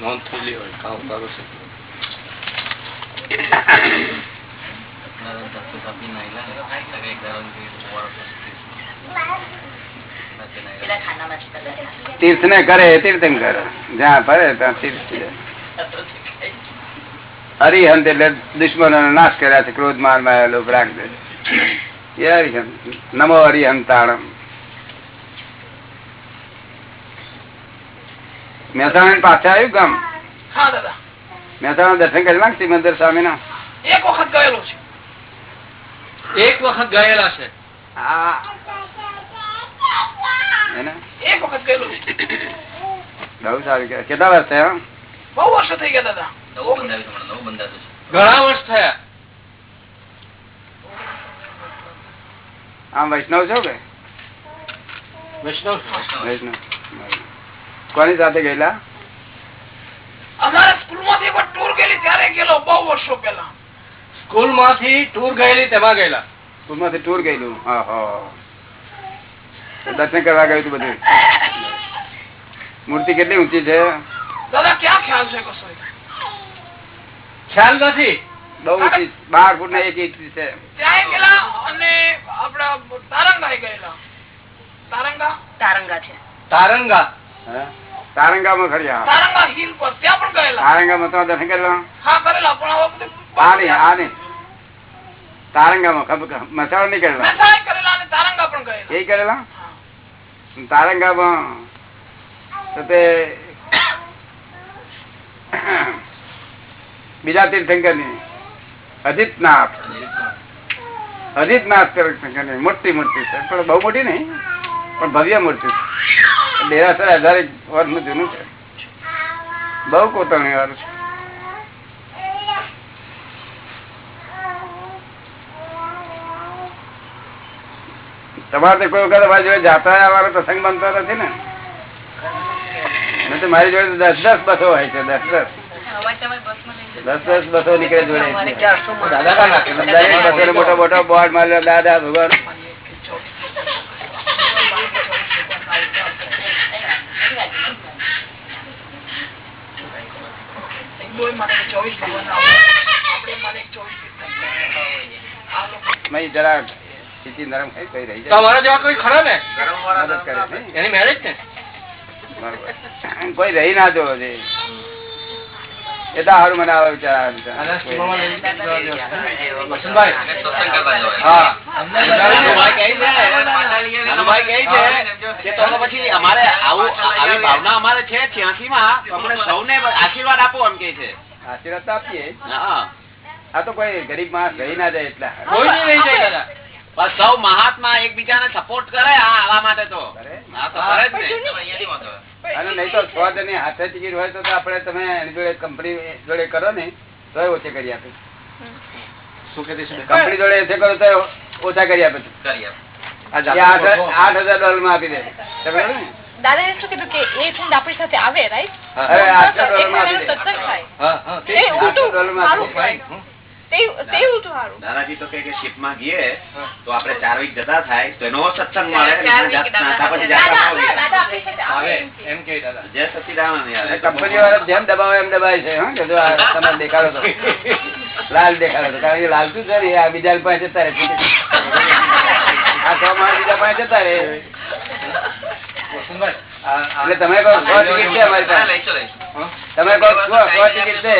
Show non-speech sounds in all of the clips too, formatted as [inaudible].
નોંધ થયેલી હોય કામ કરો છે તીર્થ ને કરે તીર્થંકર જ્યાં ફરે ત્યાં તીર્થ હરિહંત એટલે દુશ્મનો નાશ કર્યા છે ક્રોધ મારમાં લોક રાખ દે હરિહંત નમો હરિહંતાણમ મહેસાણા પાછા આવ્યું ગામ? હા દાદા. મહેસાણા દર્શન કરી નાખ સિમંદર સ્વામી ના એક વખત ગયેલો છે. એક વખત ગયેલા છે. એક વખત ગયેલો છે. બહુ સારું કહેવાય. કેટલા વર્ષ થયા? બહુ વર્ષો થઈ ગયા દાદા. ઘણા વર્ષ થયા. આમ વૈષ્ણવ છો કે? વૈષ્ણવ વૈષ્ણવ. કોની સાથે ગયેલા? અમારા સ્કૂલમાંથી ટૂર ગયેલી ત્યારે ગયેલો બહુ વર્ષો પેલા સ્કૂલમાંથી ટૂર ગયેલી તેમાં ગયેલા. સ્કૂલમાંથી ટૂર ગયેલું? હા હા દર્શન કરવા ગયું હતું બધું? મૂર્તિ કેટલી ઊંચી છે? દાદા ક્યાં ખ્યાલ છે કશો ખ્યાલ નથી. બહુ ઊંચી બાર ફૂટ ને એક ઇંચ છે. ત્યાં ગયેલા અને આપડા તારંગા ગયેલા. તારંગા? તારંગા છે. તારંગા. તારંગામાં તારંગામાં તો દર્શન કરેલા પણ હવે બધું આ નહીં તારંગામાં ખબર નહીં કરેલા? મહેસાણા કરેલા અને તારંગા પણ ગયેલા. એ કરેલા? તારંગામાં તે બીજા તીર્થંકરની અજીતનાથ. અજીતનાથ તીર્થંકરની મોટી મોટી પણ બહુ મોટી નહીં. પણ ભવ્ય મૂર્તિ દેરાસર હજાર વર્ષનું જૂનું છે. બહુ કોતરણી વાળું છે. તમારે કોઈ વખત અમારી જોડે જાતા આવવાનો પ્રસંગ બનતો નથી ને? મારી જોડે તો દસ દસ બસો હોય છે દસ દસ. દસ દસ બસો નીકળે જોડે. દાદા મોટો મોટો બોર્ડ માર્યો દાદા ભગવાન હિન્દુઓ માટે ચોવીસ ભગવાન આપણે માટે ચોવીસ આ લોકો નહીં જરા સ્થિતિ નરમ થઈ કઈ રહી જાય. તમારા જેવા કોઈ ખરા ને? મદદ કરે એની મેરેજ ને. કોઈ રહી ના જોવો છે એ તો સારું મને આવે વિચાર અમારે આવું આવી ભાવના અમારે છે ત્યાંથી માં અમને સૌને આશીર્વાદ આપો એમ કે છે આશીર્વાદ તો આપીએ હા આ તો કોઈ ગરીબ માણસ રહી ના જાય એટલા કોઈ નહીં રહી જાય પણ સૌ મહાત્મા એકબીજાને સપોર્ટ કરે આવા માટે તો. કરે? હા તો કરે જ ને. અને નહીં? તો સો જણની હાથે ટિકિટ હોય તો આપણે તમે એની જોડે કંપની જોડે કરો ને તો ઓછી કરી આપે. શું કે કંપની જોડે એસે કરો તો ઓછા કરી આપે. આ આઠ હજાર ડોલરમાં આપી દે. તમે દાદા એ શું કીધું કે એ ફંડ આપણી સાથે આવે રાઈટ ડોલરમાં આપી દે. દાદાજી તો કે શિપમાં ગયે તો આપડે ચાર વીક જતા થાય તો એનો સત્સંગ મળે જય સચિદાનંદ કંપની વાળા જેમ દબાવે એમ દબાય છે તમે દેખાડો તો. લાલ દેખાડો તો. કારણ કે લાલતું છે ને, આ બીજા પાસે જતા રહે. આ છ માણસ બીજા પાસે જતા રહે. એટલે તમે કહો સો ટિકિટ છે અમારી પાસે. તમે કહો સો ટિકિટ છે.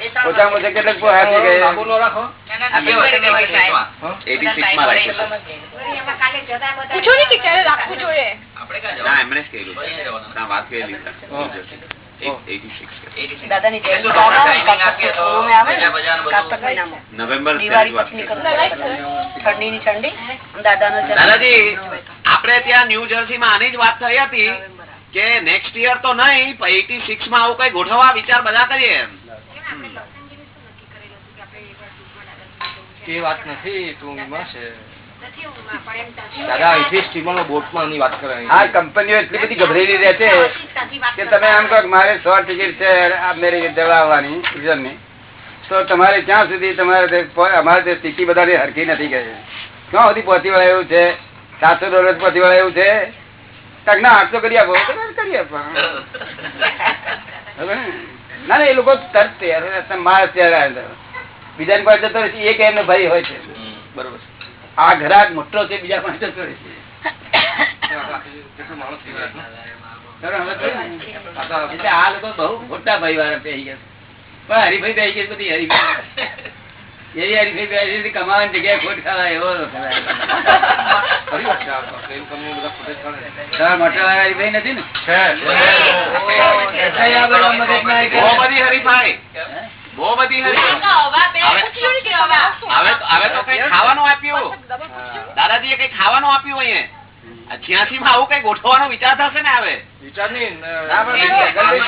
ઓછામાં ઓછા કેટલાક પો હાથી ગયા. લાંબુ નો રાખો હા? 86 માં રાખીશું. પૂછો ને કે ક્યારે રાખવું જોઈએ? ના એમણે જ કહેલું છે. ના, વાત કરેલી છે. હા. Eight- 86 કે. દાદાની જયંતિ આવે ને કાર્તક મહિનામાં નવેમ્બર દિવાળી વાત પછી કરી. નીકળતા ઠંડીની ઠંડી. દાદાનો જન્મ. દાદાજી આપણે ત્યાં ન્યૂ જર્સી માં આની જ વાત થઈ હતી કે નેક્સ્ટ યર તો નહીં પણ એટી સિક્સમાં આવું કઈ ગોઠવવા વિચાર બધા કરીએ એમ. એ વાત નથી ટૂંકમાં છે દાદા અહીંથી બોટમાં ની વાત કરે આ કંપનીઓ એટલી બધી ગભરેલી રહે છે કે તમે આમ કહો મારે સો ટિકિટ છે આવવાની તો તમારે ક્યાં સુધી તમારે અમારે તે સ્થિતિ બધાની હરકી નથી કહે ક્યાં સુધી પહોંચી વળે એવું છે? સાતસો ડોલર પહોંચી વળે એવું છે ના આઠસો કરી આપો કરી આપો. [laughs] ને? ના ના એ લોકો તરત માણસ તૈયાર તો. બીજાની પાસે જતો રહેશે એક એમને ભય હોય છે. બરોબર આ ઘરાક મોટો છે બીજા પાસે જતો રહે છે કેટલું માણસ થઈ જાય બરાબર, હવે તો ને? આ તો એટલે આ લોકો બહુ મોટા ભાઈ વાળા બેસી ગયા પણ હરીફાઈ બેસી ગઈ બધી હરીફાઈ. એવી હરીફાઈ બેસી હતી, કમાવાની જગ્યાએ ખોટ ખાવા એવો મોટા વાળા હરીફાઈ નથી ને? હરીફાઈ. બહુ બધી હવે તો- કઈ ખાવાનું આપ્યું. દાદાજીએ કઈ ખાવાનું આપ્યું અહીંયા? છ્યાસી માં આવું કઈ ગોઠવવાનો વિચાર થશે ને હવે વિચાર નહીં ના, પણ દખલ નહીં,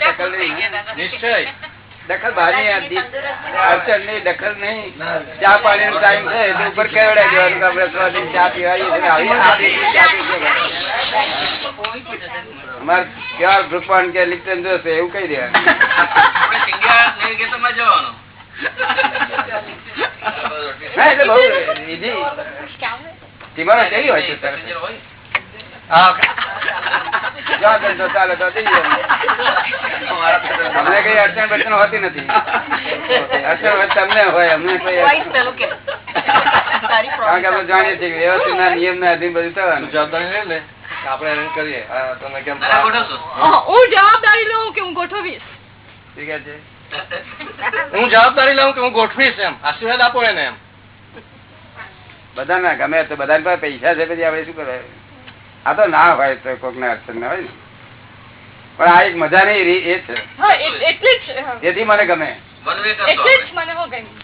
દખલ નહીં. નિશ્ચય. દખલ બહારની અડચણ નહીં દખલ નહીં. ચા પાણી નો ટાઈમ છે ઉપર કેવડાવી દેવાનું કે આપણે ત્રણ દિન ચા પીવાય છીએ. ને આવી- આ રીતે ચા પી ગયા. અમારે કેવા ભૂપણ કે લિપ્ટન જોશે એવું કઈ દેવાનું. ના. અમને કઈ અડચણ બડચણ હોતી નથી. અડચણ તમને હોય અમને કોઈ કારણ કે આપણે જાણીએ છીએ કે નિયમ ના અધીન બધું થવાનું. જવાબદારી લે આપડે કરીએ. તમે કેમ હું જવાબદારી લઉં કે હું ગોઠવીશ? ઠીક છે? હું જવાબદારી લઉં કે હું ગોઠવીશ એમ. આશીર્વાદ આપો એને એમ. બધાના ગમે તો બધા પાસે પૈસા છે પછી આપણે શું કરે? આ તો ના હોય તો કોક ના અડચણ ના હોય ને. પણ આ એક મજા રી- એ છે. હા જ હા. તેથી મને ગમે. એટલે જ મને હો ગમ્યું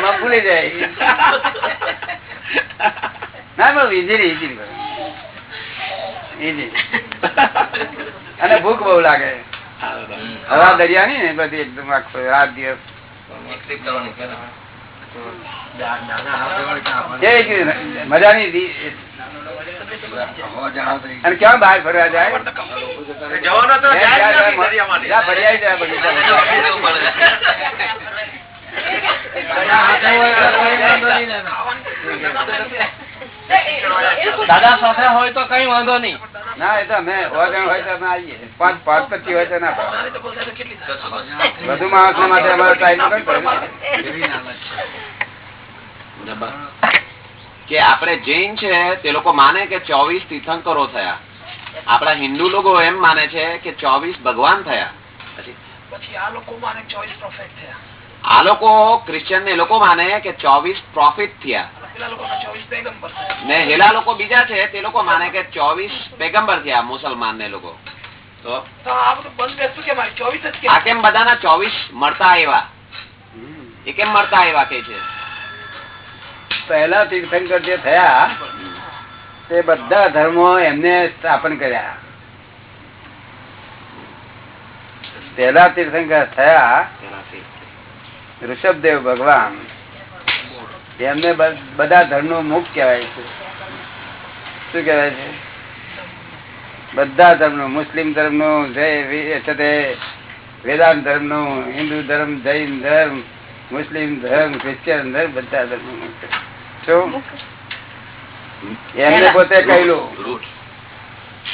માં ભૂલી જાય. ના પણ ઈઝી રહી છે અને ભૂખ બહુ લાગે. હવા દરિયાની ને બધી એકદમ આખો રાત દિવસ. મજાની અને ક્યાં બહાર ફરવા જાય? જવાનો જાય [laughs] દાદા સાથે હોય તો કઈ વાંધો નહીં. ના એ તો અમે ઓર્ડર હોય તો અમે આવીએ. પાંચ પાંચ પચીસ હોય તો ના? વધુ માણસ માટે અમારો ટાઈમ કે આપણે જૈન છે તે લોકો માને કે ચોવીસ તીર્થંકરો થયા. આપણા હિન્દુ લોકો એમ માને છે કે ચોવીસ ભગવાન થયા. પછી પછી આ લોકો માને ચોવીસ પ્રોફેટ થયા. આ લોકો ક્રિશ્ચિયન ને લોકો માને કે ચોવીસ પ્રોફિટ થયા. ને હેલા લોકો બીજા છે તે લોકો માને કે ચોવીસ પેગમ્બર થયા મુસલમાન ને લોકો. તો તો આ બધું બંધ બેસતું કે મારે ચોવીસ જ આ કે કેમ બધાના ચોવીસ મળતા આવ્યા? એ કેમ મળતા આવ્યા કે છે? પહેલા તીર્થંકર જે થયા તે બધા ધર્મો એમને સ્થાપન કર્યા. પહેલા તીર્થંકર થયા ઋષભદેવ ભગવાન એમને બધા ધર્મનું મુખ કહેવાય છે. શું કહેવાય છે? બધા ધર્મનું મુસ્લિમ ધર્મનું વેદાંત ધર્મનું હિન્દુ ધર્મ જૈન ધર્મ મુસ્લિમ ધર્મ ક્રિશ્ચિયન ધર્મ બધા ધર્મનું મુખ શું? એમને પોતે કહેલું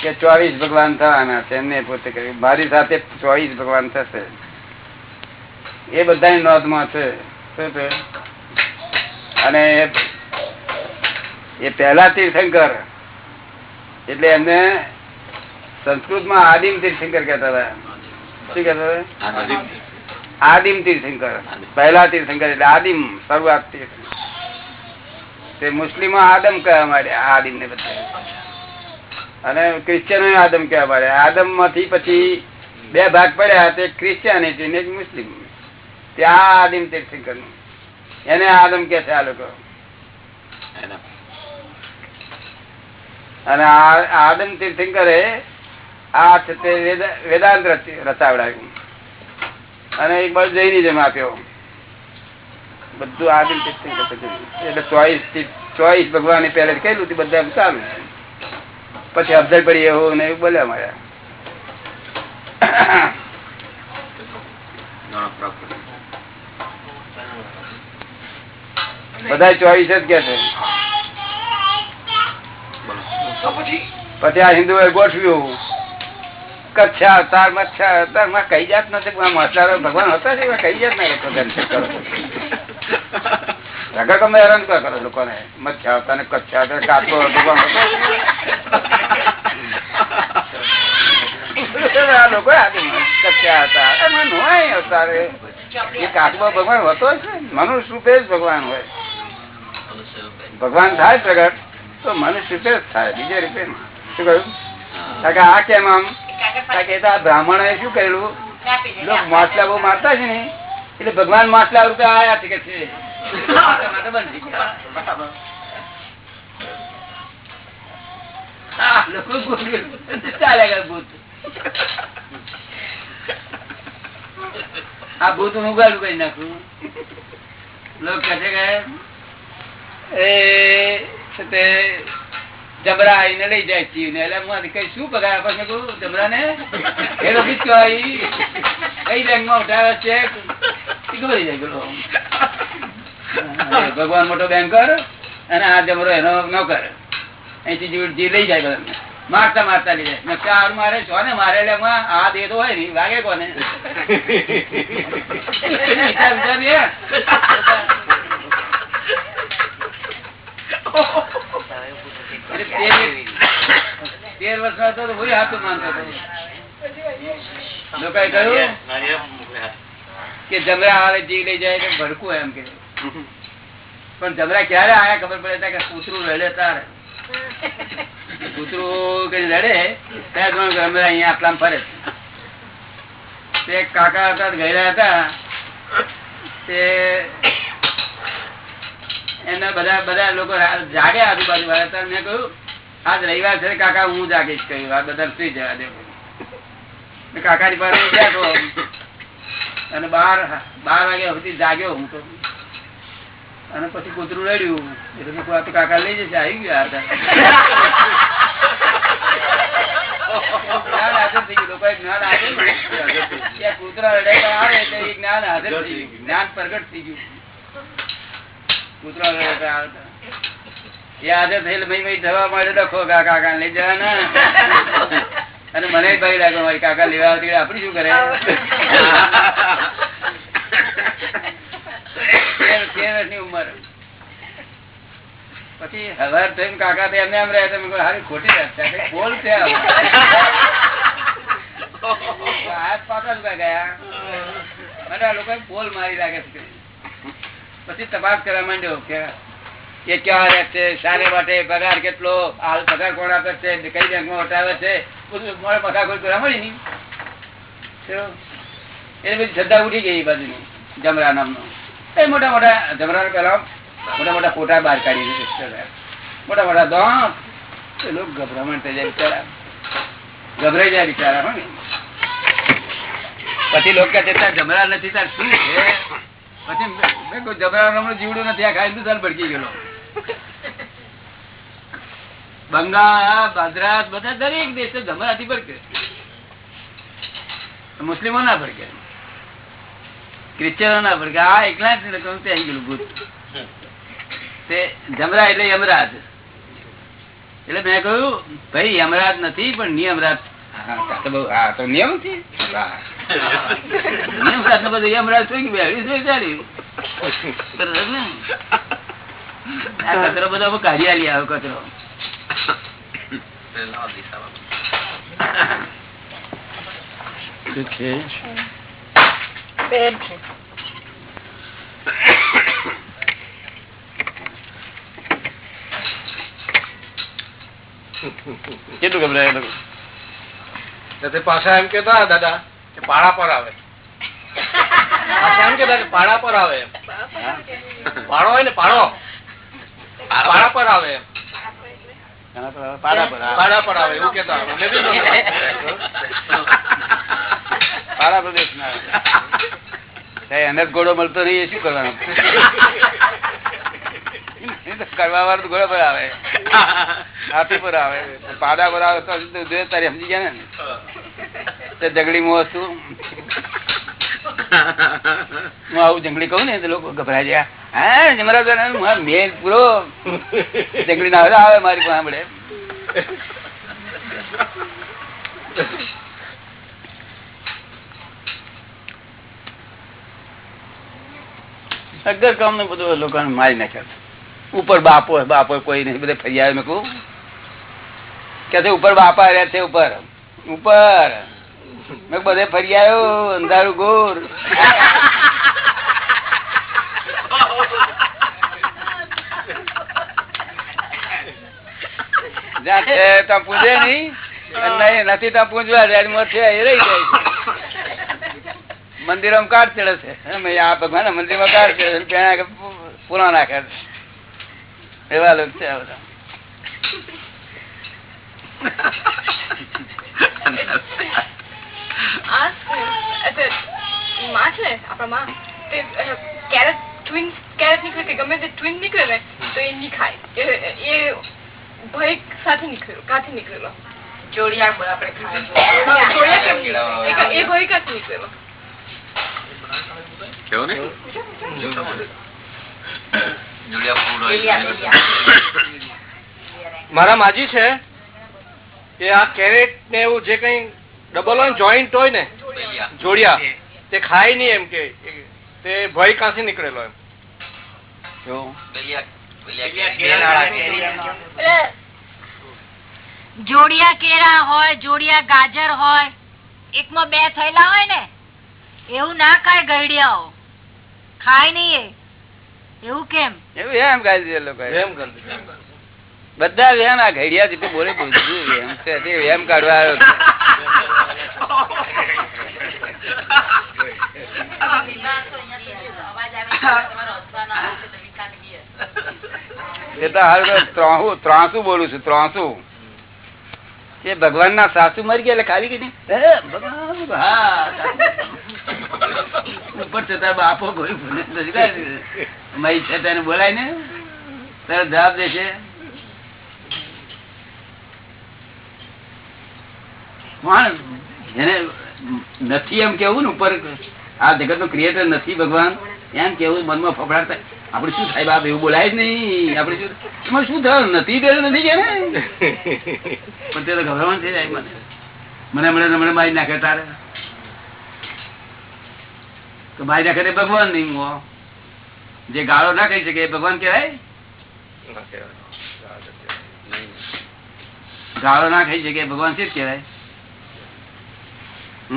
કે ચોવીસ ભગવાન થવાના છે એમને પોતે કહ્યું મારી સાથે ચોવીસ ભગવાન થશે. એ બધા નોંધમાં છે. છે? અને એ- એ પહેલા તીર્થંકર. એટલે એમને સંસ્કૃતમાં આદિમ તીર્થંકર કહેતા હતા. શું કહેતા હતા? આદિમ. તીર્થંકર. પહેલા તીર્થંકર એટલે આદિમ શરૂઆત તીર્થંકર. તે મુસ્લિમો આદમ કહેવા માંડે આદિમ ને બધા અને ક્રિશ્ચિયનો આદમ કહેવા માંડે. આદમમાંથી પછી બે ભાગ પડ્યા તે ક્રિશ્ચિયાનિટી ને મુસ્લિમ. ત્યાં આદિમ તીર્થંકર. નું એને આદમ કે છે આ લોકો? અને આદમ તીર્થંકરે આ છે તે વેદાંત રચાવડાવ્યું. અને એક બાજુ જૈનિઝમ આપ્યો. બધું આદિમ તીર્થંકર એટલે ચોઈસ ચોઈસ ભગવાને પહેલે કહેલું હતું બધા ચાલુ પછી અફઝલ પડી એવું ને એવું બોલ્યા મળ્યા No, no, proper. બધા ચોવીસ જ કે છે. પછી? આ હિન્દુ ગોઠવ્યું. કચ્છા અવતાર મચ્છા અવતારમાં કઈ જાત નથી આ ભગવાન હતા છે કઈ જાત ના લોકો દર્શન તમે હેરાન કરો લોકોને. મચ્છા અવતાર ને કચ્છા હતા કાચો ભગવાન હતો લોકો કચ્છા હતા. એમાં નો હોય એ કાચબો ભગવાન હતો છે મનુષ્ય રૂપે જ ભગવાન હોય. ભગવાન થાય પ્રગટ, તો મનુષ્ય રૂપે જ થાય, બીજે રૂપે શું કહ્યું? કાકા આ કેમ આમ? કાકે આ બ્રાહ્મણો શું કરેલું? લોકો બહુ મારતા છે ને એટલે ભગવાન માછલા રૂપે આયા છે. કે છે. આ ભૂત હું ગાડું કઈ નાખું. લોકો કહે એ તે જબરા આવીને લઈ જાય ચીવ ને એટલે હું કઈ શું પગાર આપે છે? જબરા ને એ લોકો કઈ બેંકમાં ઉઠાવે છે? ખબર જાય પેલો ભગવાન મોટો બેંકર અને આ જબરો એનો નોકર. અહીંથી જી જી લઈ જાય બધા મારતા મારતા લઈ જાય. ચાર મારે છો ને મારે એટલે આ દે તો હોય ને વાગે કોને [laughs] વિચાર વિચાર લે. એટલે તેર- તેર વર્ષનો હતો. પણ જમરા ક્યારે આયા ખબર પડે? કે કૂતરું રડે તારે. કૂતરું કઈ રડે? ત્યાં જમરા અહીંયા આટલા ફરે તે કાકા હતા ગયેલા હતા. તે એના બધા બધા લોકો જાગે આજુબાજુ. વાળા હતા મેં કહ્યું, આજ રવિવાર છે કાકા, હું જાગીશ કહ્યું. આ બધા સુઈ જવા દેવું કાકાની પાસે હું અને બાર બાર વાગ્યા સુધી જાગ્યો હું તો. અને પછી કૂતરું રડ્યું. એટલે કાકા લઈ જશે? આવી ગયા હતા જ્ઞાન પ્રગટ થઈ ગયું. આપડી શું કરે? ઉંમર. પછી હવાર થઈને કાકા તો એમને એમ રહ્યા તમે હારી ખોટી કઈ બોલ છે. હાથ પાકા ગયા. મને આ લોકોએ બોલ મારી લાગે છે. પછી તપાસ કરવા માંડ્યો કે એ ક્યાં રહે છે શાને માટે પગાર કેટલો, હાલ પગાર કોણ આપે છે, કઈ બેંકમાં વટાવે છે, બધું પગાર કોઈ કરવા મળી નહીં? એ બધી શ્રદ્ધા ઉઠી ગઈ એ બાજુની, જમરા નામનો. એ મોટા મોટા જમરા પેલા મોટા મોટા ફોટા બહાર કાઢી દીધું મોટા મોટા દોંત. એ લોકો ગભરામણ થઈ જાય બિચારા. ગભરાઈ જાય બિચારા, હો ને. પછી લોકો કહે છે, "તાર જમરા નથી, તાર શું છે? મુસ્લિમો ના ભડકે. ક્રિશ્ચનો ના ભડકે. આ એકલા જ ત્યાં ગયેલું ભૂત. તે જમરા એટલે યમરાજ. એટલે મેં કહ્યું, ભાઈ, યમરાજ નથી, પણ નિયમરાજ નિયમ છે? હા. નિયમરાજ ને બધું યમરાજ શું કે બેહરી શું ચાલ્યું. બરાબર ને? આ કચરો બધો કાઢી આલી આવ્યો કચરો. કેટલું ગભરાય એ લોકો તો પાછા એમ કેતા દાદા કે પાડા પર આવે. પાછા એમ કેતા કે પાડા પર આવે. પાડો હોય ને પાડો પાડા પર આવે પાડા પર આવે. એવું કેતા પાડા પ્રદેશ ના એને ઘોડો મળતો નહીં શું કરવાનું? તો કરવા વાળો ઘોડા પર આવે. હાથી પર આવે. પાડા પર આવે તો તારી સમજી ગયા ને? જંગલી મો હતું [laughs] હું આવું જંગલી કહું ને તો લોકો ગભરાઈ જાય. હા જમરા મેલ પૂરો જંગલી ના આવે મારી સાંભળે અગર કામ ને બધું લોકો મારી નાખ્યા ઉપર બાપો બાપો કોઈ નહીં. બધે ફરિયાદ મેં કહું. કે ઉપર બાપા રહ્યા છે ઉપર. ઉપર. મેં બધે ફરી આવ્યો, અંધારું ગોર જ્યાં ત્યાં પૂજે નહીં નથી ત્યાં પૂજવા, રેડમાં છે, એ રહી જાય મંદિર મંદિરમાં કાઢ ચડે છે આ ભગવાન મંદિરમાં કાઢ ચડે પુ- પૂરા નાખે. એવા લોકો છે બધા. [laughs] માં છે ને આપણા માં તે કેરેટ ટ્વિન કેરેટ નીકળે કે ગમે તે ટ્વિન નીકળે ને તો એ નહીં ખાય એ- ભય સાથે નીકળ્યો કાથી નીકળેલો જોડિયા ખાય કેમ નહીં? એ ભય કાથી નીકળેલો કેવું ને. મારા માજી છે એ આ કેરેટ ને એવું જે કઈ ડબલ હોય જોઈન્ટ હોય ને? જોડિયા. તે ખાય નહીં એમ કે તે ભય કાંસી નીકળેલો એમ. જોડિયા કેરા હોય જોડિયા ગાજર હોય એકમાં બે થયેલા હોય ને એવું ના ખાય ગઈડિયાઓ ખાય નહીં એ. એવું કેમ? એવું એમ ગાય લોકો એમ કરી. બધા વેમ આ ઘડિયા જેટલું બોલે બધું વેમ છે તે વેમ કાઢવા આવ્યો છે. એ તો હાલ તો ત્રાહુ બોલું છું ત્રાસુ કે ભગવાન ના સાસુ મરી ગયા એટલે ખાલી હા. ઉપર છતાં બાપો કોઈ કાંઈ. છે તેને બોલાય ને તારો જવાબ દેશે જેને નથી એમ કેવું ને ઉપર આ જગત નો ક્રિએટર નથી ભગવાન એમ કેવું મનમાં ફફડાટ થાય. આપડે શું થાય બાપ એવું બોલાય જ નહીં. આપડે શું એમાં શું થયું? નથી તે નથી કે પણ તે તો ગભરામણ થઈ જાય મને. મને હમણાં હમણાં મારી નાખે તારે. તો મારી નાખે તે ભગવાન નહીં હું. જે ગાળો ના કહી શકે ભગવાન કહેવાય? ગાળો ના ખાઈ શકે ભગવાન શિવ કહેવાય? એ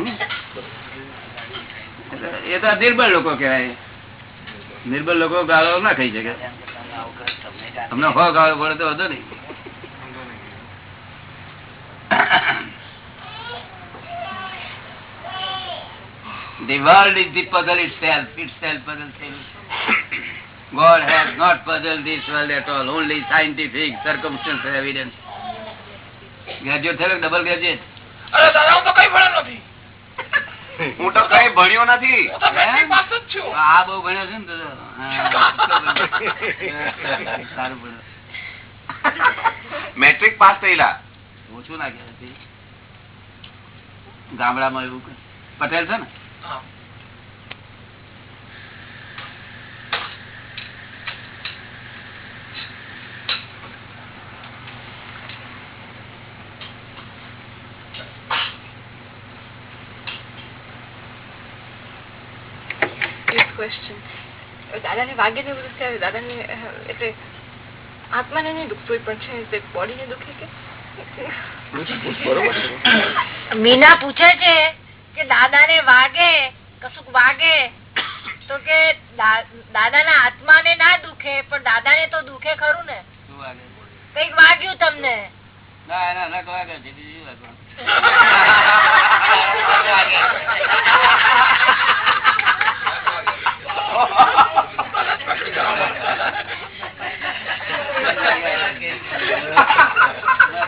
તો નિર્બળ લોકો કહેવાય નિર્બળ લોકો ગાળો ના ખાઈ શકે તમને હો ગાળો પડે તો વધુ નહીં The world is the puzzle itself, itself puzzle itself. God has not puzzled this world at all, only scientific circumstantial evidence. Graduate થયેલો ડબલ ગ્રેજ્યુએટ અરે દાદા હું તો કઈ ભણ્યો નથી હું તો કઈ ભણ્યો નથી. આ બહુ ભણ્યો છે ને સારું ભણ્યો. મેટ્રિક પાસ થયેલા. ઓછું ના કહેવાય ગામડામાં એવું પટેલ છે ને? ક્વેશ્ચન દાદાને વાગે ને બધું ત્યારે દાદાને એટલે આત્માને નહીં દુખતું પણ છે બોડીને દુખે કે? મીના પૂછે છે કે દાદા ને વાગે કશુંક વાગે તો કે દાદા ના આત્મા ને ના દુખે પણ દાદા ને તો દુખે ખરું ને? કંઈક વાગ્યું તમને? ના વાગે [laughs]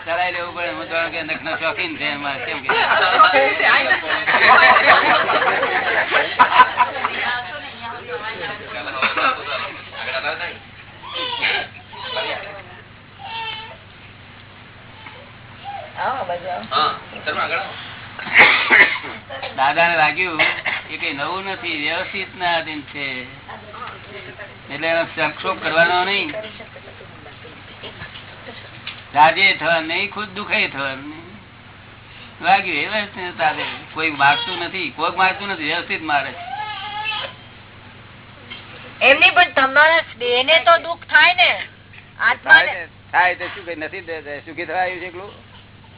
ચલાઈ લેવું પડે. હું જાણું કે નખ શોખીન છે એમાં. કેમ કે? દાદા ને લાગ્યું એ કઈ નવું નથી વ્યવસ્થિત ના અધીન છે. એટલે એનો સંક્ષોભ કરવાનો નહીં. રાજે થવાનું નહીં ખુદ દુખાય થવાનું. લાગ્યું એ તારે કોઈ મારતું નથી કોઈક મારતું નથી વ્યવસ્થિત મારે. એમની પણ તમારા દેહ ને તો દુઃખ થાય ને. થાય તે- શું કઈ નથી સુખી થવા આવ્યું છે એકલું?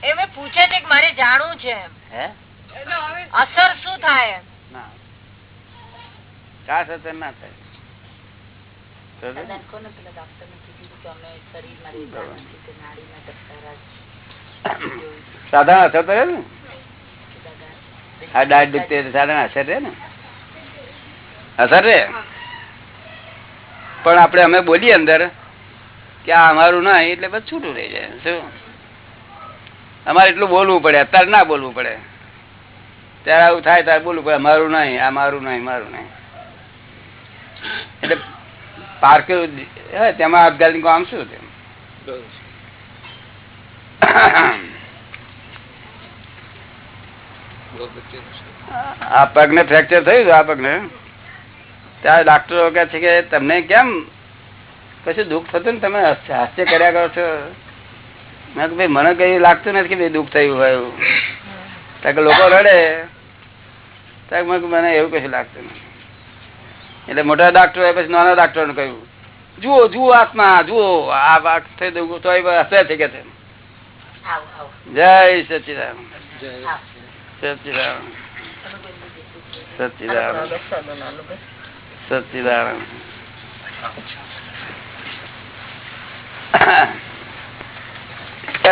એમ પૂછે છે કે મારે જાણવું છે હે? અસર શું થાય ખાસ અસર ના થાય. સાધારણ અસર તો ને? આ દાઢ દુખતી સાધારણ અસર રે ને? અસર રે પણ આપણે અમે બોલીએ અંદર કે આ અમારું ના એટલે બધું છૂટું રહી જાય. શું? અમારે એટલું બોલવું પડે અત્યારે ના બોલવું પડે. ત્યારે આવું થાય ત્યારે બોલવું પડે મારું નહીં આ મારું નહીં મારું નહીં. એટલે પાર્ક તેમાં આપઘાત કામ શું આ પગ ને ફ્રેક્ચર થયું આ પગ ને ત્યાં ડાક્ટરો કહે છે કે તમને કેમ કશું દુઃખ થતું ને તમે હાસ્ય કર્યા કરો છો? મેં ભાઈ, મને કઈ લાગતું નથી કે ભાઈ દુઃખ થયું હોય કે લોકો રડે. મને એવું કશું લાગતું નથી. એટલે મોટા ડાક્ટરો પછી નાના ડાક્ટરો કહ્યું જુઓ જુઓ આત્મા જુઓ આ વાત થઈ દઉં તો હસે છે કે જય સચિદાન સચિદાન સચિદાન સચિદાન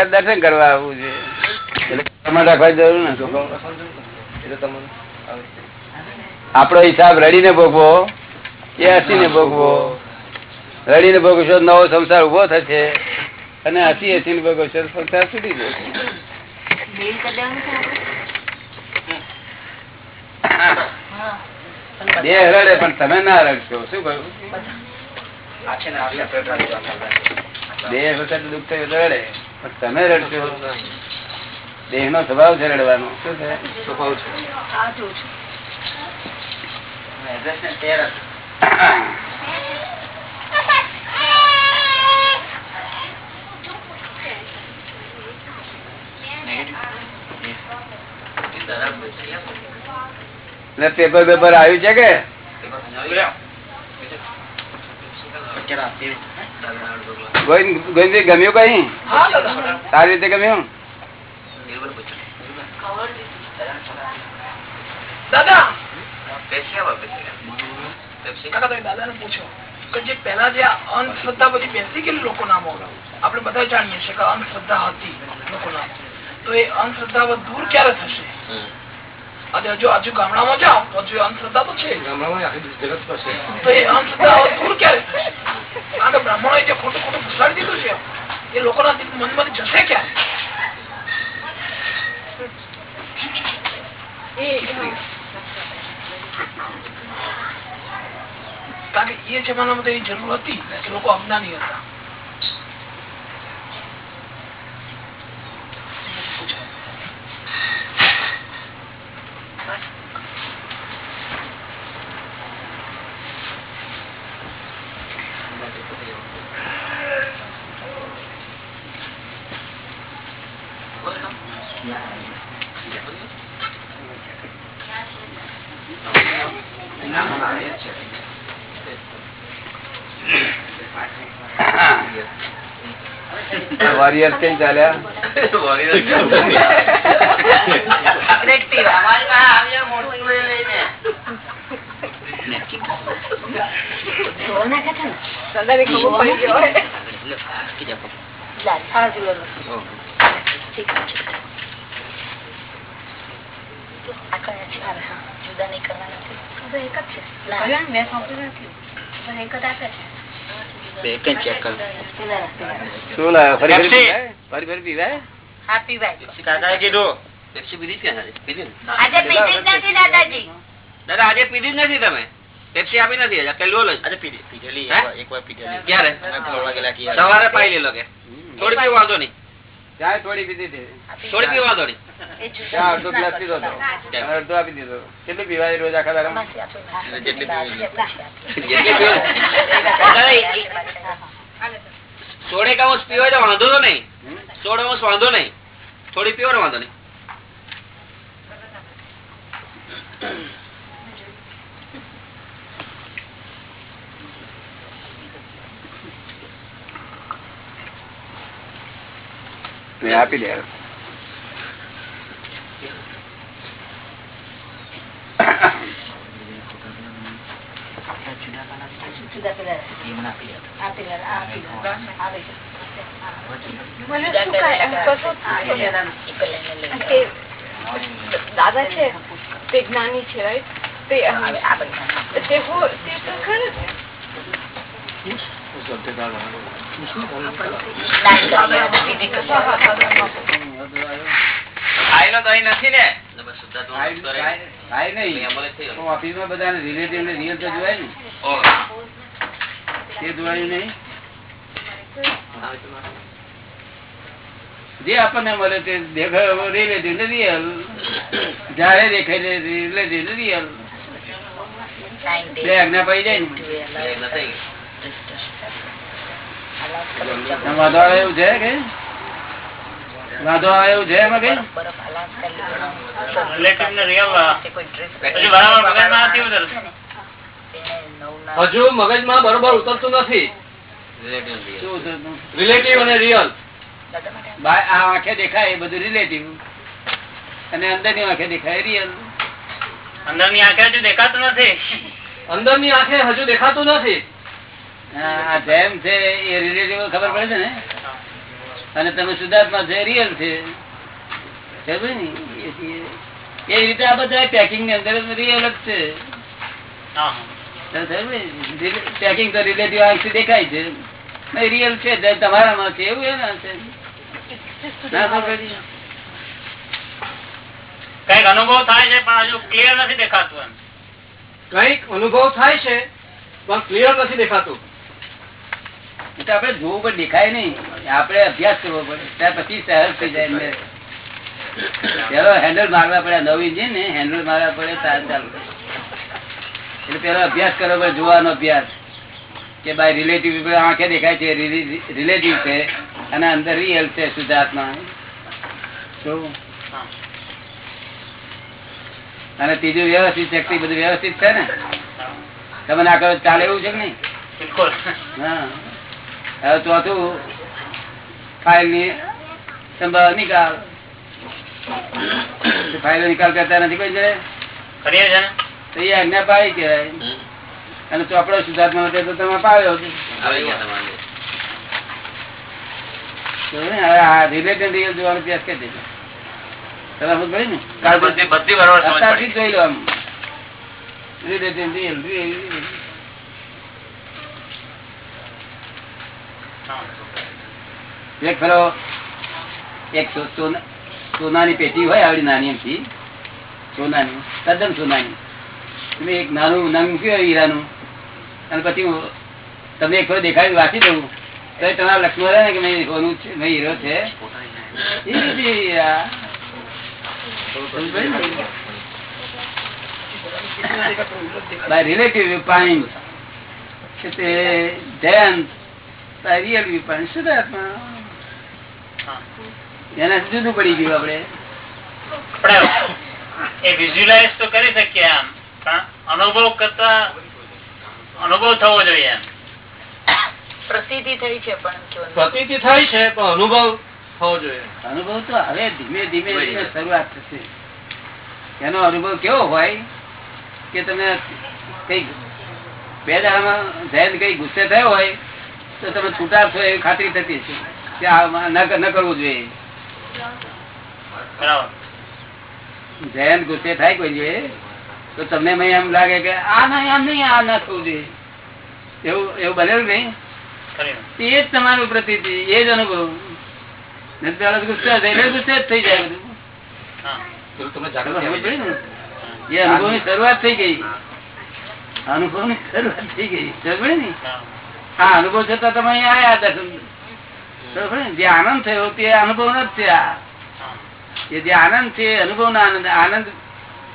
દર્શન કરવા આવવું છે. આપણો હિસાબ રડીને ભોગવો. કે હસીને ભોગવો. રડીને ભોગવશો નવો સંસાર ઊભો થશે. અને હસી હસીને ભોગવશો સંસાર છૂટી જશે. દેહ રડે પણ તમે ના રડશો. શું કહ્યું? છે. દેહ વખત દુઃખ થયું રડે. પણ તમે રડશો. દેહ નો સ્વભાવ છે રડવાનો. શું છે? એટલે પેપર પેપર આવ્યું છે કે? ગમ્યું કઈ? સારી રીતે ગમ્યું? દાદા! કાકા તમે દાદાને પૂછો કે જે પેલા જે આ અંધશ્રદ્ધા બધી બેસી ગયેલી લોકોના મોઢા આપણે બધા જાણીએ છીએ કે અંધશ્રદ્ધા હતી લોકોના. તો એ અંધશ્રદ્ધા દૂર ક્યારે થશે? અને હજુ હજુ ગામડામાં જાઓ તો હજુ અંધશ્રદ્ધા તો છે તો એ અંધશ્રદ્ધા દૂર ક્યારે થશે? કારણ કે બ્રાહ્મણોએ જે ખોટું ખોટું ઘુસાડી દીધું છે એ લોકોના મન મનમાંથી જશે ક્યારે? કારણ કે એ જમાનામાં તો એની જરૂર હતી લોકો અજ્ઞાની હતા. વોરિયર કઈ ચાલ્યા જુદા ખબર કરવાના એક જ છે મેં સાંભળ્યું નથી શું લાવ્યો ફરી ફરી ફરી ફરી પીવાય? હા પીવાય. કાકાએ કીધું. પેપ્સી પીધી જ આજે? પીધી? આજે પીધી નથી દાદાજી. દાદા આજે પીધી જ નથી તમે? પેપ્સી આપી નથી હજી. પેલું ઓલું જ. પીધેલી હે? એક વાર પીધેલી. ક્યારે? સવારે પાઈ લેલો કે. થોડી પીવો વાંધો નહીં. ચાય થોડી પીધી હતી. થોડી પીવા વાંધો નહીં ત્યાં અડધો ગ્લાસ પીધો હતો. અડધો આપી દીધો કેટલી પીવાય રોજ આખા પીવો એ- સોળ એક અંશ પીવો તો વાંધો તો નહીં? સોળ અંશ વાંધો નહીં. થોડી પીવો ને વાંધો નહીં. મેં આપી દે. દાદા છે તે જ્ઞાની છે રાઈટ તે તે હો- તે તો ખરું. જ. આપણને મળે તે દેખાય રિલેટિવ ને રિયલ જયારે દેખાય રિલેટિવ રિયલ બે આજ્ઞા પડી જાય ને વાંધો આવે એવું છે કે? વાંધો આવે એવું છે એમાં કઈ? હજુ મગજમાં બરોબર ઉતરતું નથી. રિલેટિવ અને રિયલ આ આંખે દેખાય એ બધું રિલેટિવ અને અંદરની આંખે દેખાય રિયલ અંદરની આંખે હજુ દેખાતું નથી. અંદરની આંખે હજુ દેખાતું નથી. આ જેમ છે એ રિલેટિવ ખબર પડે છે ને? અને તમે સુધાર્થમાં છે રિયલ છે. ને? એ- રીતે આ બધા પેકિંગની અંદર રિયલ જ છે. પેકિંગ તો રિલેટિવ આંખથી દેખાય છે. રિયલ છે જે તમારામાં છે એવું એના છે. ના ખબર કંઈક અનુભવ થાય છે પણ હજુ ક્લિયર નથી દેખાતું એમ. કંઈક અનુભવ થાય છે પણ ક્લિયર નથી દેખાતું. તો આપડે જોવું પણ દેખાય નહીં. આપડે અભ્યાસ કરવો પડે. ત્યાર પછી સહજ થઈ જાય પેલો હેન્ડલ મારવા પડે નવી ઇન્જિન ને હેન્ડલ મારવા પડે તાર ચાલુ. એટલે પેલો અભ્યાસ કરવો પડે જોવાનો અભ્યાસ. કે ભાઈ રિલેટિવ આંખે દેખાય છે રિલેટિવ છે અને અંદર રિયલ છે શુદ્ધાત્મા. અને ત્રીજું વ્યવસ્થિત શક્તિ બધું વ્યવસ્થિત છે ને? તમે ના કરો ચાલે એવું છે કે નહીં? બિલકુલ. હા. હવે ચોથું ફાઇલની સંભાળ નિકાલ. ફાઇલ નિકાલ કરતા નથી કોઈ જયારે કરીએ છે તો એ આજ્ઞા પાડી કહેવાય. અને ચોપડો શુદ્ધાત્મા માટે તો તમે પાડ્યો તો હવે આ રિલેટેડ રિયલ જોવાનો અભ્યાસ કરી દેજો તમે સમજ પડી ને બધી બધી બરોબર સમજ અત્યારથી પડી જ જોઈ લો આમ રિલેટેડ રિયલ રિયલ એક ફેરો એક સોના- સોનાની પેટી હોય આવડી નાની એમથી, સોનાની, તદ્દન સોનાની. તમે એક નાનું નંગ મૂક્યું હીરાનું, અને પછી તમને એક ફેરો દેખાડી વાંચી દઉં, તો તમારા લક્ષ્મણ રહે ને કે મેં સોનું છે, મેં હીરો છે. રિલેટિવ કે તે ધ્યાન by real viewpoint શુદ્ધાત્મા એને જુદું પડી ગયું આપડે એ વિઝ્યુલાઇઝ તો કરી શકીએ આમ અનુભવ કરતા અનુભવ થવો જોઈએ એમ. પ્રસિદ્ધિ થઈ છે પણ જો પ્રતીતિ છે પણ અનુભવ થવો જોઈએ. અનુભવ તો હવે ધીમે ધીમે ધીમે શરૂઆત થશે. એનો અનુભવ કેવો હોય કે તમે કઈ બે દાડામાં જૈન કઈ ગુસ્સે થયો હોય તો તમે છૂટા છો એવી ખાતરી થતી છે કે ન કરવું જોઈએ. જયંત ગુસ્સે થાય કોઈ જોઈએ તો તમને એમ લાગે કે આ નહીં આમ નહીં આ ના થવું જોઈએ. એવું એવું બનેલું નહીં? એ જ તમારું પ્રતિ એ જ અનુભવ. ગુસ્સે ગુસ્સે જ થઈ જાય બધું? એ અનુભવની? શરૂઆત થઈ ગઈ. અનુભવની શરૂઆત થઈ ગઈ. સમજ ને? હા અનુભવ છતાં તમે અહીંયા આવ્યા? જે આનંદ થયો તે અનુભવ નથી આ. જે આનંદ છે અનુભવ ના આનંદ આનંદ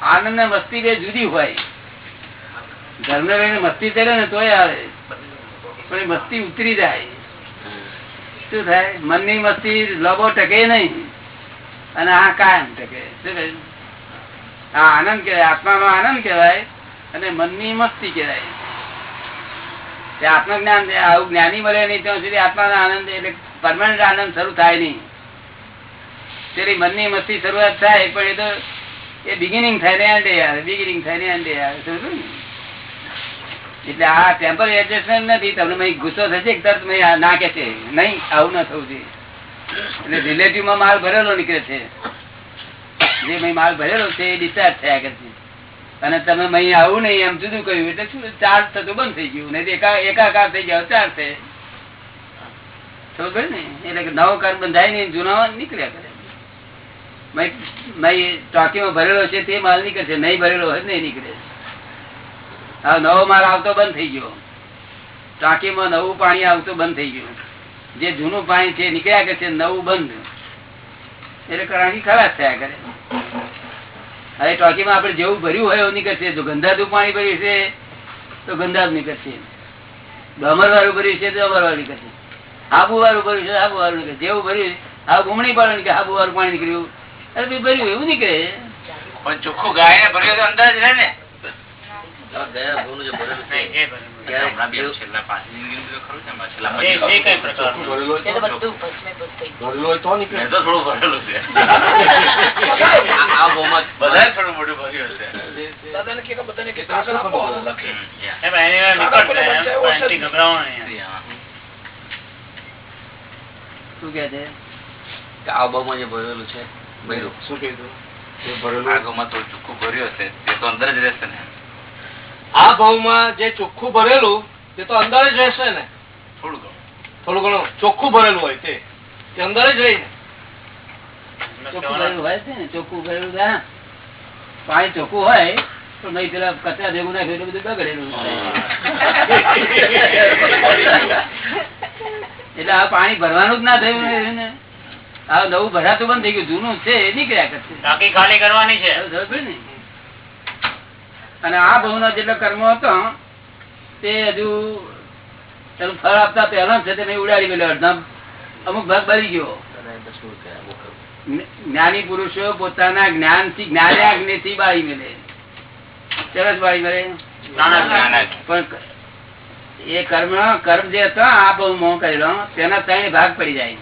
આનંદ ને મસ્તી બે જુદી હોય. ધર્મ રહીને મસ્તી કરે ને તોય આવે. પણ મસ્તી ઉતરી જાય. શું થાય? મનની મસ્તી લબો ટકે નહીં. અને આ કાયમ ટકે. શું? આ આનંદ કહેવાય, આત્માનો આનંદ કહેવાય, અને મનની મસ્તી કહેવાય. આત્મજ્ઞાન આવું જ્ઞાની મળે નહીં ત્યાં સુધી આત્માનો આનંદ, એટલે પરમાનન્ટ આનંદ શરૂ થાય નહીં. તેની મનની મસ્તી શરૂઆત થાય, પણ એ તો, એ બિગિનિંગ થાય ને એન્ડે આવે બિગિનિંગ થાય ને એન્ડે સમજો એટલે આ ટેમ્પરરી એડજસ્ટમેન્ટ નથી, તમને ગુસ્સો થશે તરત ના કે છે? નહીં, આવું ના થવું જોઈએ. એટલે રિલેટિવમાં માલ ભરેલો નીકળે છે. જે માલ ભરેલો છે એ ડિસ્ચાર્જ થયા કરે છે અને તમે અહીં આવું નહીં એમ જુદું કહ્યું એટલે શું ચાર્જ થતું બંધ થઈ ગયું? નહીં એકાકાર થઈ ગયો ચાર્જ થાય. ખબર ને એટલે કે નવો કાર બંધાય નહીં, જૂનો નીકળ્યા કરે. મેં મેં ટાંકીમાં ભરેલો છે, તે માલ નીકળશે નહીં ભરેલો હોય નહીં નીકળે. હા નવો માલ આવતો બંધ થઈ ગયો. ટાંકીમાં નવું પાણી આવતું બંધ થઈ ગયું. જે જૂનું પાણી છે નીકળ્યા કરે છે, નવું બંધ. એટલે કે ખરાબ થયા કરે. હવે ટાંકીમાં આપણે જેવું ભર્યું હોય એવું નીકળશે. જો ગંધાતું પાણી ભર્યું છે, તો ગંધાતું નીકળશે. અમર વાળું ભર્યું છે, તો અમર વાળું નીકળશે. આબુ વાળું ભર્યું છે આબુ વાળું નીકળે જેવું ભર્યું, આ ગુમણી પાડે કે આબુ વાળું પાણી નીકળ્યું. અરે ભર્યું, એવું નીકળે. પણ ચોખ્ખું ગાય ને ભર્યો અંદાજ રહે ને. શું કે છે કે આ બહુમાં જે ભરેલું છે. શું કીધું? એ ભરેલું આ ગૌમાં તો ચૂકું ભર્યું હશે તે તો અંદર જ રહેશે ને. આ ભાવમાં જે ચોખ્ખું ભરેલું તે તો અંદર જ રહેશે ને? થોડું ઘણું. થોડું ઘણું. ચોખ્ખું ભરેલું હોય તે. તે અંદર જ રહી ને ચોખ્ખું ભરેલું હોય છે ને? ચોખ્ખું ભરેલું પાણી ચોખ્ખું હોય પણ નહીં પેલા કચરા ભેગું નાખ્યું એટલે બધું બગડેલું એટલે આ પાણી ભરવાનું જ ના થયું ને આ નવું ભરાતું બંધ થઈ ગયું જૂનું છે એ નીકળ્યા કરશે. ટાંકી ખાલી કરવાની છે. ને? અને આ ભાવ નો જેટલો કર્મ હતો તે હજુ તેનું ફળ આપતા પહેલા છે તેને ઉડાડી ગયેલો અડધા અમુક ભાગ બળી ગયો. જ્ઞાની પુરુષો પોતાના જ્ઞાનથી જ્ઞાનાગ્નિ થી બાળી મેલે. સરસ બાળી મળે પણ એ કર્મ કર્મ જે હતો આ બહુ મો કરેલો તેના ત્રણ ભાગ પડી જાય.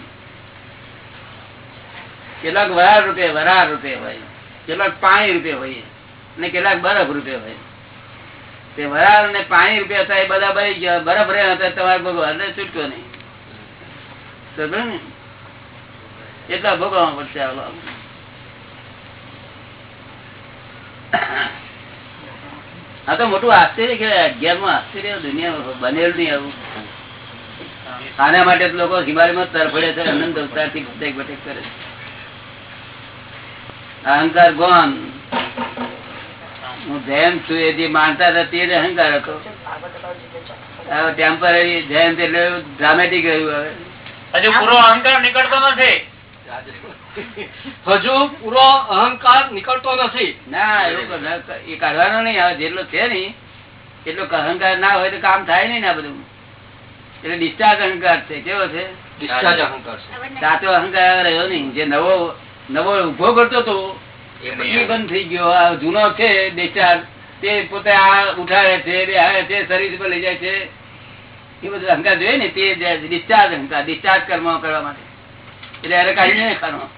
કેટલાક વરાળ રૂપે વરાળ રૂપે હોય. કેટલાક પાણી રૂપે હોય. અને કેટલાક બરફ રૂપે હોય. તે વરાળ ને પાણી રૂપે હતા એ બધા ગયા, બરફ રહ્યા હતા, તમારે ભગવાન છૂટકો નહીં. એટલા ભોગવવા પડશે આ તો મોટું આશ્ચર્ય કે અગિયારમાં આશ્ચર્ય દુનિયા બનેલું નહીં આવું. આના માટે લોકો હિમાલયમાં તરફડે છે અનંત અવતારથી બટેક બટેક કરે અહંકાર ગોન હું જયંત છું એ જે માનતા હતા તે જ અહંકાર હતો. ટેમ્પરરી જયંત એટલે ડ્રામેટિક રહ્યું હવે. હજુ પૂરો અહંકાર નીકળતો નથી. હજુ પૂરો અહંકાર નીકળતો નથી. ના એવું એ કાઢવાનો નહીં હવે જેટલો છે ને એટલો અહંકાર ના હોય તો કામ થાય નહીં ને આ બધું. એટલે ડિસ્ચાર્જ અહંકાર છે કેવો છે? ડિસ્ચાર્જ અહંકાર છે. સાચો અહંકાર રહ્યો નહીં. જે નવો નવો ઊભો કરતો હતો એ એ બંધ થઈ ગયો. આ જૂનો છે ડિસ્ચાર્જ તે પોતે આ ઉઠાડે છે બેહાડે છે શરીર પર લઈ જાય છે. એ બધું અહંકાર જોઈએ ને તે ડિસ્ચાર્જ અહંકાર ડિસ્ચાર્જ કર્મ કરવા માટે. એટલે અરે કાઢી નહીં ખાનો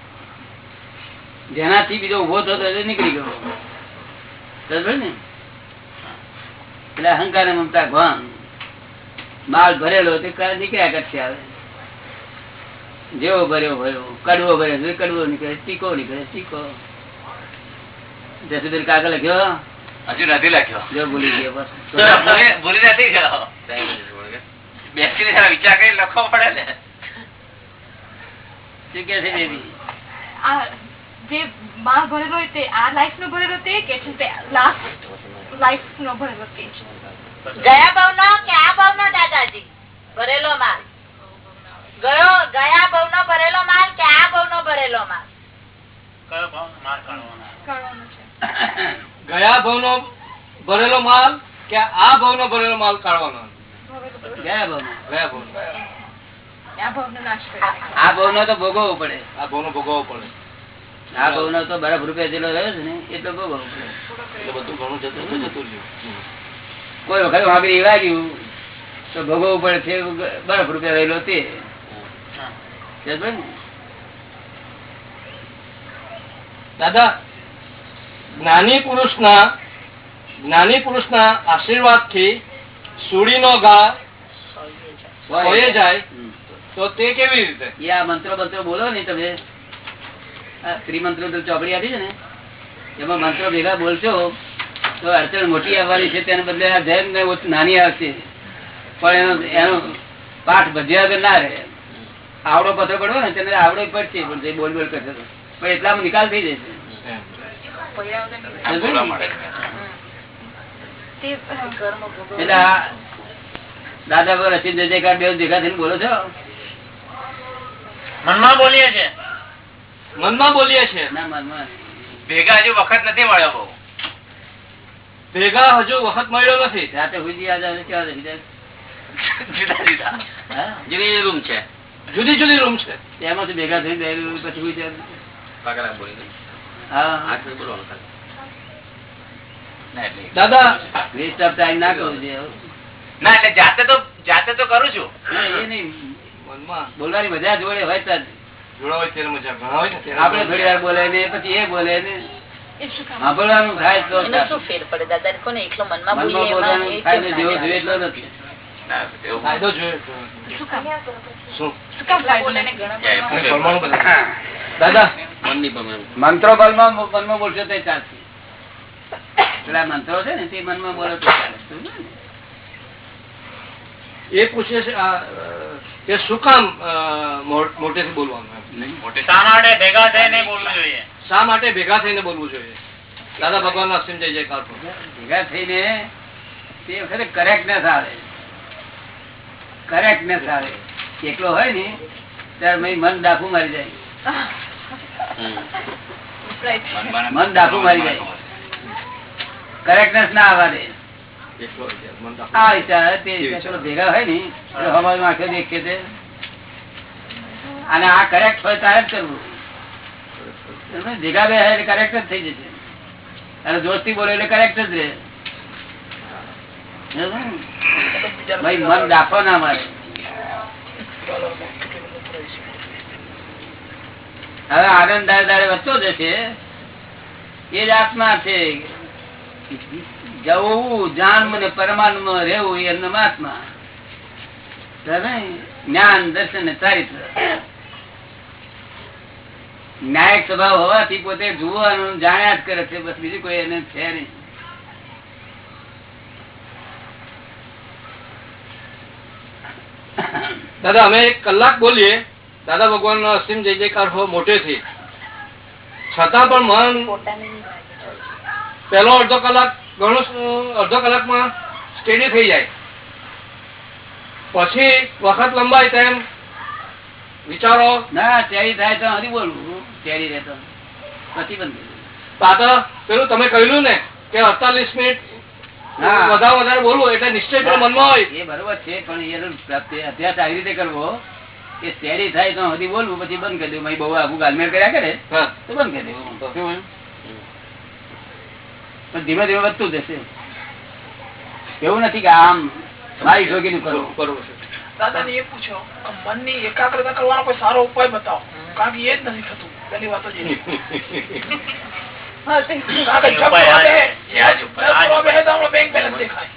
જેનાથી બીજો ઊભો થતો નીકળી ગયો. ને? એટલે અહંકાર ને મમતા ભાન માલ ભરેલો તે નીકળ્યા કરશે આવે જેવો ભર્યો ભર્યો કડવો ભર્યો કડવો નીકળે ટીકો નીકળે તીખો જસુદીન કાગળ લખ્યો? હજુ નથી લખ્યો. જો ભૂલી ગયો ભૂલી- નથી ગયો. બેસીને વિચાર કરી લખવો પડે ને. શું કે છે બેબી? જે માલ ભરેલો તે આ લાઈફ નો ભરેલો તે કે છે તે લાસ્ટ લાઈફ નો ભરેલો તે? ગયા ભાવ નો કે આ ભાવ નો દાદાજી? ભરેલો માલ. ગયો ગયા ભાવ નો ભરેલો માલ કે આ ભાવ નો ભરેલો માલ? કયો ભાવ માર કાઢવાનો કરવાનું છે. ગયા ભાવ નો ભરેલો માલ કે આ ભાવ નો ભરેલો માલ કાઢવાનો? ગયા ભાવમાં. ગયા આ ભાવનો નાશ કરી આ ભાવ નો તો ભોગવવો પડે. આ ભાવ નો ભોગવવો પડે. આ ભાવ નો તો બરફ રૂપિયા જેટલો રહ્યો છે ને એટલો ભોગવવો પડે. એટલે બધું ઘણું જતું જતું કોઈ વખત વાગડી વાગ્યું તો ભોગવવું પડે છે બરફ રૂપિયા રહેલો તે. દાદા જ્ઞાની પુરુષના જ્ઞાની પુરુષના આશીર્વાદથી સુડી નો ઘા જાય. તો તે કેવી રીતે? એ આ મંત્રો મંત્રો બોલો ને તમે. ત્રિમંત્રો ચોપડી આપી છે ને. એમાં મંત્રો ભેગા બોલશો તો અડચણ મોટી આવવાની છે. તેને બદલે આ ધ્યાન ને ઓછું નાની આવશે. પણ એનો એનો પાઠ ભજ્યા વગર ના રહે. આવડો પથ્થર પડવો ને, તેને આવડો પડશે, પણ બોલ બોલ કરશે પણ એટલામાં નિકાલ થઈ જશે આ બોલવા મળે તે એટલે આ દાદા પર જય જયકાર બે ભેગા થઈને બોલો છો? મનમાં બોલીએ છે. મનમાં બોલીએ છે? ભેગા હજુ વખત નથી મળ્યો બહુ. ભેગા હજુ વખત મળ્યો નથી. રાતે કેવા થઈ જુદા જુદા. જુદી રૂમ છે. જુદી જુદી રૂમ છે. એમાંથી ભેગા થઈ ગયેલું પછી પાકડા બોલી દાદા! વેસ્ટ ઓફ ટાઈમ ના કરવું જોઈએ ના એટલે જાતે તો જાતે તો કરું છું. એ નહીં. બોલવાની મજા જોડે હોય તો આપડે થોડી વાર બોલે ને પછી એ બોલે ને. સાંભળવાનું થાય તો શું ફેર પડે? દાદા કોને એકલો મનમાં ના જેવો જોઈએ એટલો નથી. દાદા! મંત્રો બલમાં મનમાં બોલશો તો ચાલશે. પેલા મંત્રો છે ને તે મનમાં બોલો તો ચાલે. ને? એ પૂછે છે કે શું કામ અ, મો- બોલવાનું શા માટે ભેગા થઈને બોલવું જોઈએ? શા માટે ભેગા થઈને બોલવું જોઈએ? દાદા ભગવાન ના અસીમ જય જયકાર ભેગા થઈને તે વખતે કરેક્ટનેસ આવે. કરેક્ટનેસ આવે. એકલો હોય ને ત્યારે મેં મન ડાકુ મારી જાય. મન ડાકુ મારી જાય. કરેક્ટનેસ ના આવવા દે. એકલો હોય ત્યારે મન રાખો. આ વિચાર તે વિચાર પેલો ભેગા હોય ને એટલે હવામાં દેખે છે અને આ કરેક્ટ હોય તારે જ કરવું. ભેગા બે એટલે કરેક્ટ જ થઈ જશે. અને દોસ્તી બોલે એટલે કરેક્ટ જ રહે. ભાઈ મન દાખો ના મારે. હવે આનંદ દાડે દાડે વધતો જશે. એ જ આત્મા છે. જવું, જાણવું ને પરમાનુ રહેવું એ એમનો આત્મા. જ્ઞાન, દર્શન ચારિત્ર. ન્યાયિક સ્વભાવ હોવાથી પોતે જોવાનું જાણ્યા જ કરે છે, બસ બીજું કોઈ એને છે નહીં. દાદા, અમે એક કલાક બોલીએ. દાદા ભગવાન નો અસીમ જય જયકાર હો મોટેથી. છતાં પણ મન પેલો અડધો કલાક ઘણો અડધો કલાકમાં સ્ટેડી થઈ જાય. પછી વખત લંબાય તેમ વિચારો. ના ચેરી થાય તો હરી બોલવું. ચેરી રહેતો પ્રતિબંધ. પાછા પેલું તમે કહ્યું ને કે અડતાલીસ મિનિટ હા. વધારે વધારે બોલવું એટલે નિશ્ચય મનમાં હોય. એ બરોબર છે પણ એનો અભ્યાસ આવી રીતે કરવો. કે શેરી થાય તો હજી બોલવું પછી બંધ કરી દેવું. બહુ આખું ગાલમેલ કર્યા કરે તો બંધ કરી દેવું. પણ ધીમે ધીમે વધતું જશે. એવું નથી કે આમ મારી ઠોકીને કરવું. કરવું દાદા ને એ પૂછો મનની એકાગ્રતા કરવાનો કોઈ સારો ઉપાય બતાવો. કારણ કે એ જ નથી થતું. પેલી વાત [laughs] જ એ છે. હા, તે કારણ કે જપ ઉપાય કરવા આ બેસે, છે, આ જ ઉપાય. જપ કરવા બેસે તો આપણો bank balance દેખાય.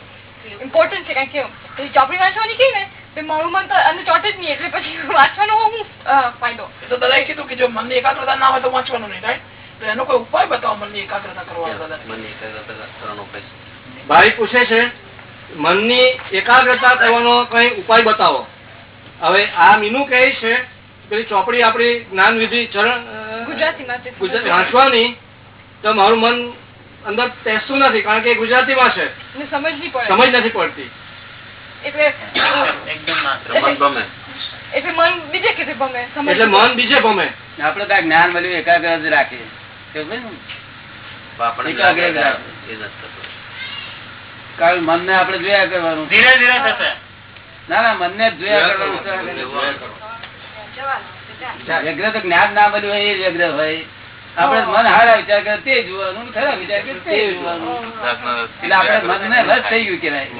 [laughs] ઇમ્પોર્ટન્ટ છે કારણ કે પેલી ચોપડી વાંચવાની કહી ને તે મારું મન તો અંદર ચોટે જ નહીં એટલે પછી વાંચવાનો હું ફાયદો. તો દાદાએ કીધું કે જો મનની એકાગ્રતા ના હોય તો વાંચવાનું નહીં રાઈટ તો એનો કોઈ ઉપાય બતાવો મનની એકાગ્રતા કરવાનો દાદા ભાઈ પૂછે છે મનની એકાગ્રતા કરવાનો કઈ ઉપાય બતાવો? હવે આ મીનુ કહે છે પેલી ચોપડી આપણી જ્ઞાન વિધિ ચરણ ગુજરાતી વાંચવાની તો મારું મન અંદર બેસતું નથી કારણ કે ગુજરાતી ને સમજ નહીં પડે. સમજ નથી પડતી. એટલે એકદમ ના એટલે એટલે મન બીજે કે ગમે એટલે મન બીજે ગમે. આપડે ત્યાં જ્ઞાન મળ્યું એકાગ્ર જ રાખીએ. મન ને? આપણે જોયા કરવાનું. ધીરે ધીરે થશે. ના ના મન ને જોયા કરવાનું. વ્યગ્ર તો જ્ઞાન ના મળ્યું હોય એ વ્યગ્ર હોય. આપડે મન હારા વિચાર કરે તે જોવાનું ખરા વિચાર કરે તે જોવાનું. એટલે આપડે મન ને વશ થઈ ગયું કેવાય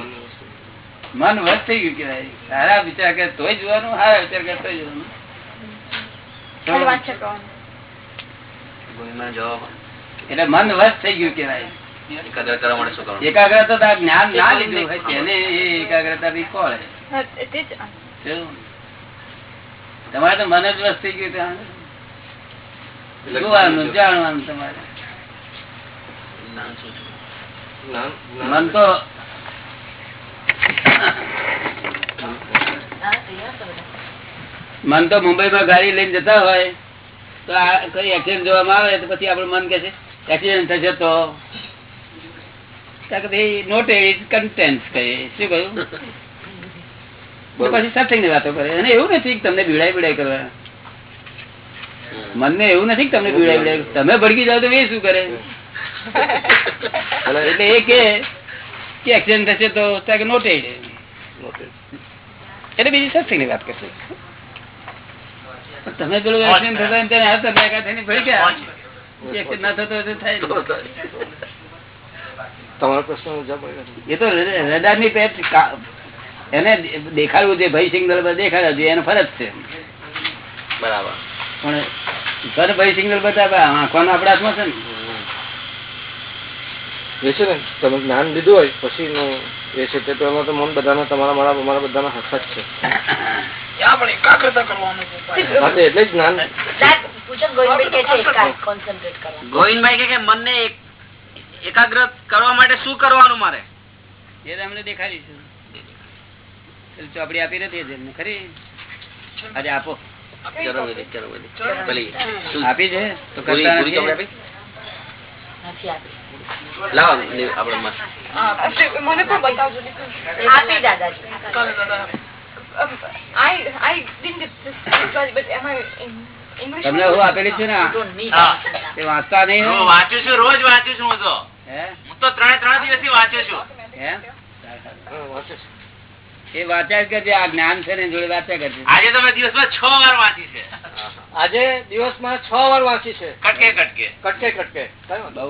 મન વશ થઈ ગયું કેવાય સારા વિચાર કરે તોય જોવાનું હારા વિચાર કરે તોય જોવાનું. એટલે મન વશ થઈ ગયું કેવાય એકાગ્રતા જ્ઞાન ના લીધું હોય તેને એ એકાગ્રતા બી કોળે? તમારે તો મન જ વસ્ત થઈ ગયું ત્યાં. જોવાનું જાણવાનું તમારે? મન તો મન તો મુંબઈમાં ગાડી લઈને જતા હોય તો આ કઈ એક્સિડન્ટ જોવામાં આવે તો પછી આપણું મન કે છે એક્સિડન્ટ થશે તો? ભાઈ નોટ એડિટ કન્ટેન્ટ કહે શું કહ્યું? પછી સત્સંગની વાતો કરે. અને એવું નથી કે તમને બીડાઈ બીડાઈ કરવા. મનને એવું નથી કે તમને બીડાઈ તમે ભડકી જાવ તો એ શું કરે? એટલે એ કે કે એક્સિડન્ટ થશે તો ત્યાં કે એટલે બીજી સસ્તી ની વાત કરશે. તમે પેલું એક્સિડન્ટ થતા ત્યારે હાથ ભેગા થઈને ભળી ગયા એક્સિડન્ટ ના થતો થાય. તમારો પ્રશ્ન એ તો રડારની પેટ એને દેખાડવું છે ભાઈ સિગ્નલ પર દેખાડવું જોઈએ એને ફરજ છે. બરાબર. પણ ઘર ભય સિગ્નલ બતાવે આંખવાનો આપણા હાથમાં છે ને. એ છે ને તમે જ્ઞાન લીધું હોય પછી એ છે તે તો એમાં તો મન બધાના તમારા મારા અમારા બધાના હક જ છે. એટલે જ જ્ઞાન. ગોવિંદભાઈ કે મન એકાંત, concentrate કરવા. ગોવિંદભાઈ કે કે મનને એક- એકાગ્ર કરવા માટે શું કરવાનું મારે? એ તમને દેખાડીશું ચોપડી આપી નથી ખરી? આજે આપો. આપી છે? તો લાવો મસ્ત. મને પણ બતાવજો આપી દાદાજી? તમને હું આપેલી છું ને વાંચતા નહીં હું વાંચું છું રોજ વાંચું છું હું તો. હે? હું તો ત્રણે ત્રણ દિવસથી વાંચું છું. હે વાંચે છે. એ વાંચ્યા કરજે આ જ્ઞાન છે ને જોડે વાંચ્યા કરજે. આજે તમે દિવસમાં છ વાર વાંચી છે. આજે દિવસમાં છ વાર વાંચી છે. કટકે કટકે. કટકે કટકે. બહુ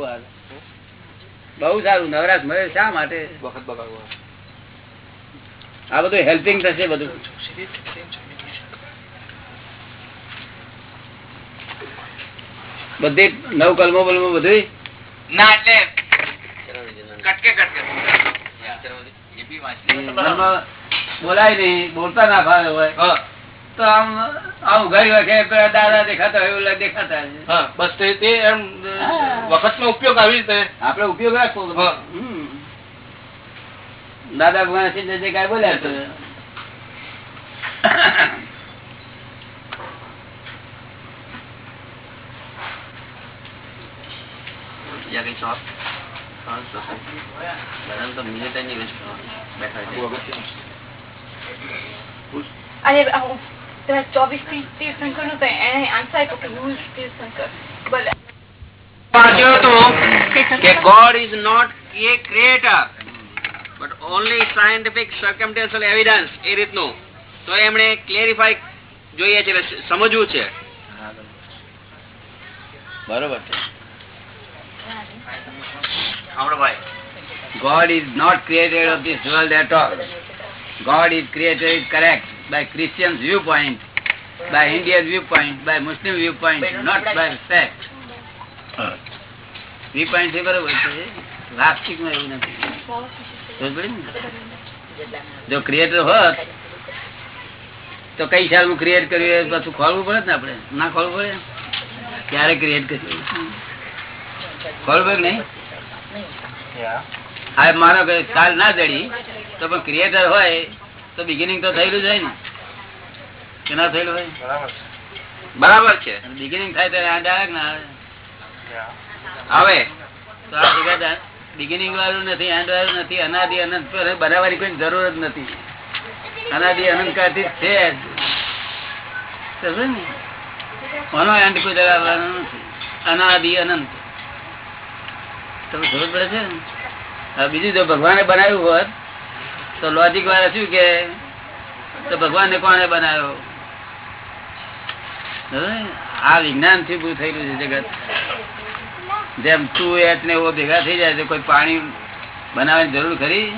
બહુ સારું. નવરાશ મળે શા માટે? વખત બગાડવો. આ બધું હેલ્પિંગ થશે બધું. બધી નવ કલમો બલમો બધું? ના એટલે કટકે કટકે. એ બી વાંચી ઘરમાં બોલાય નહીં બોલતા ના ભાવે હોય. હા. તો આમ આમ ઘડી વખે દાદા દેખાતા હોય એવું દેખાતા. બસ તે એમ વખત નો ઉપયોગ આવી રીતે. આપડે ઉપયોગ રાખવો દાદા ભગવાન સિંહ જે કઈ બોલ્યા તો તો મિનિટ જ નહીં પેલા ચોવીસથી તીર્થંકરનું એને આન્સર આપ્યો કે હું તીર્થંકર બોલે વાંચ્યું હતું કે God is not a creator but only scientific circumstantial evidence એ રીતનું તો એમણે ક્લેરિફાઈ જોઈએ છે સમજવું છે બરોબર છે God is not creator of this world at all. God is creator is correct by Christian viewpoint, by Indian viewpoint, by Muslim viewpoint, not by fact. viewpoint છે બરોબર છે વાસ્તવિકમાં એવું નથી ને? જો ક્રિએટર હોત તો કઈ સાલમાં ક્રિએટ કર્યું એ પાછું ખોલવું પડે ને આપણે ના ખોલવું પડે ક્યારે ક્રિએટ કર્યું ખોલવું નહીં હા માનો કે કાલ ના જડી તો પણ ક્રિએટર હોય તો બિગિનિંગ તો થયેલું જ હોય ને. કે ના થયેલું હોય? બરાબર છે. બિગિનિંગ થાય ત્યારે આ ડાયરેક્ટ ના આવે. તો આ જગ્યા બિગિનિંગ વાળું નથી એન્ડ વાળું નથી અનાદિ અનંત બનાવવાની કોઈ જરૂર જ નથી. અનાદિ અનંત કાળથી છે જ. ને? આનો એન્ડ કોઈ લગાવવાનો નથી? અનાદિ અનંત. તમે ખબર પડે છે ને? હવે બીજું જો ભગવાને બનાવ્યું હોત, તો લોજિક વાળા શું કે? તો કોણે બનાવ્યો? આ વિજ્ઞાનથી ઉભું થયેલું છે જગત. જેમ તું એચ ને એવો ભેગા થઈ જાય છે કોઈ પાણી બનાવવાની જરૂર ખરી?